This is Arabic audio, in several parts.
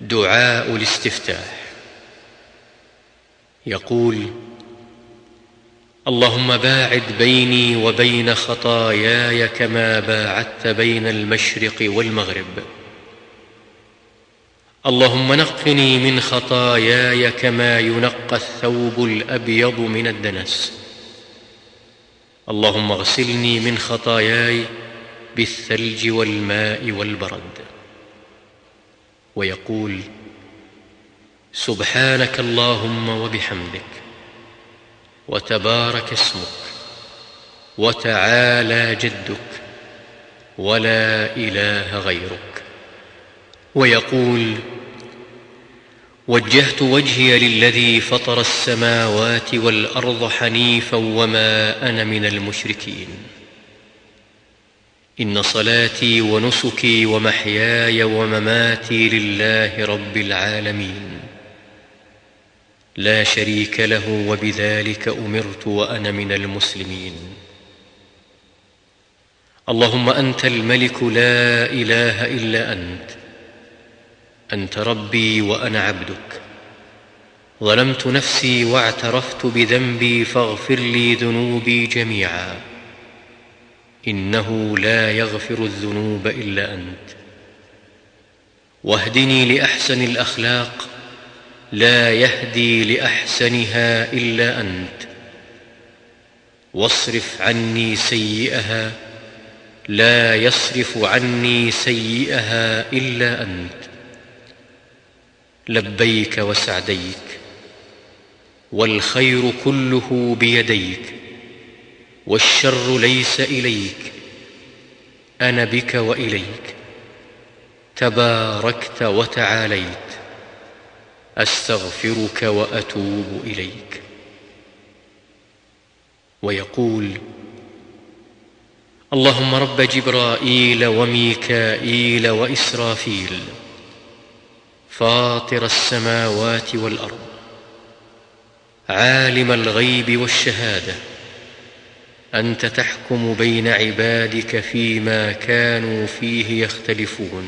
دعاء الاستفتاح. يقول اللهم باعد بيني وبين خطاياي كما باعدت بين المشرق والمغرب. اللهم نقني من خطاياي كما ينقى الثوب الأبيض من الدنس. اللهم اغسلني من خطاياي بالثلج والماء والبرد. ويقول سبحانك اللهم وبحمدك وتبارك اسمك وتعالى جدك ولا إله غيرك. ويقول وجهت وجهي للذي فطر السماوات والأرض حنيفا وما أنا من المشركين. إن صلاتي ونسكي ومحياي ومماتي لله رب العالمين. لا شريك له وبذلك أمرت وأنا من المسلمين. اللهم أنت الملك لا إله إلا أنت. أنت ربي وأنا عبدك. ظلمت نفسي واعترفت بذنبي فاغفر لي ذنوبي جميعا. إنه لا يغفر الذنوب إلا أنت. واهدني لأحسن الأخلاق لا يهدي لأحسنها إلا أنت. واصرف عني سيئها لا يصرف عني سيئها إلا أنت. لبيك وسعديك والخير كله بيديك. والشر ليس إليك أنا بك وإليك تباركت وتعاليت أستغفرك وأتوب إليك. ويقول اللهم رب جبرائيل وميكائيل وإسرافيل فاطر السماوات والأرض عالم الغيب والشهادة أنت تحكم بين عبادك فيما كانوا فيه يختلفون.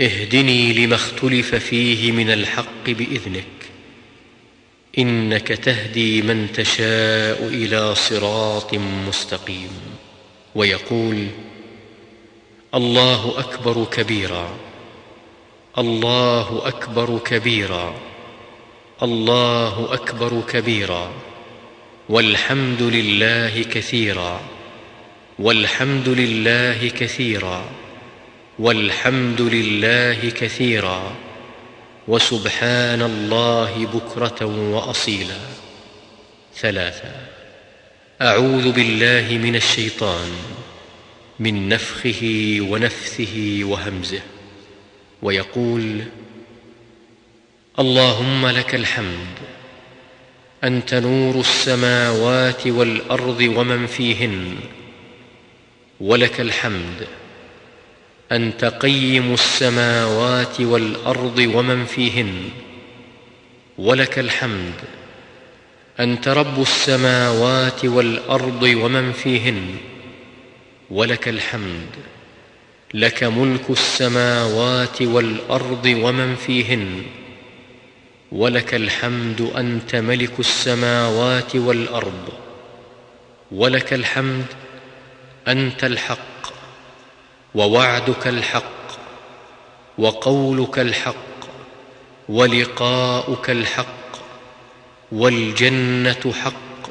اهدني لما اختلف فيه من الحق بإذنك. إنك تهدي من تشاء إلى صراط مستقيم. ويقول الله أكبر كبيرا. الله أكبر كبيرا. الله أكبر كبيرا. والحمد لله كثيرا والحمد لله كثيرا والحمد لله كثيرا وسبحان الله بكرة وأصيلا. ثلاثا أعوذ بالله من الشيطان من نفخه ونفثه وهمزه ويقول اللهم لك الحمد أنت نور السماوات والأرض ومن فيهن ولك الحمد. أنت قيم السماوات والأرض ومن فيهن ولك الحمد. أنت رب السماوات والأرض ومن فيهن ولك الحمد. لك ملك السماوات والأرض ومن فيهن ولك الحمد أنت ملك السماوات والأرض. ولك الحمد أنت الحق ووعدك الحق وقولك الحق ولقاؤك الحق والجنة حق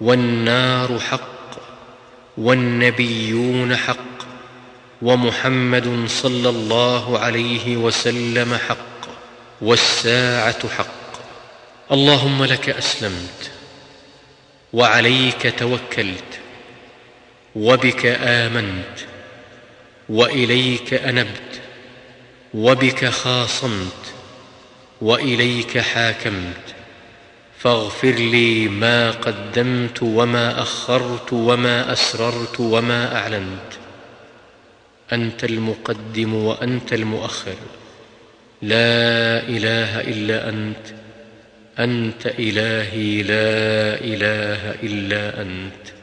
والنار حق والنبيون حق ومحمد صلى الله عليه وسلم حق. والساعة حق. اللهم لك أسلمت وعليك توكلت وبك آمنت وإليك أنبت وبك خاصمت وإليك حاكمت. فاغفر لي ما قدمت وما أخرت وما أسررت وما أعلنت. أنت المقدم وأنت المؤخر. لا إله إلا أنت. أنت إلهي لا إله إلا أنت.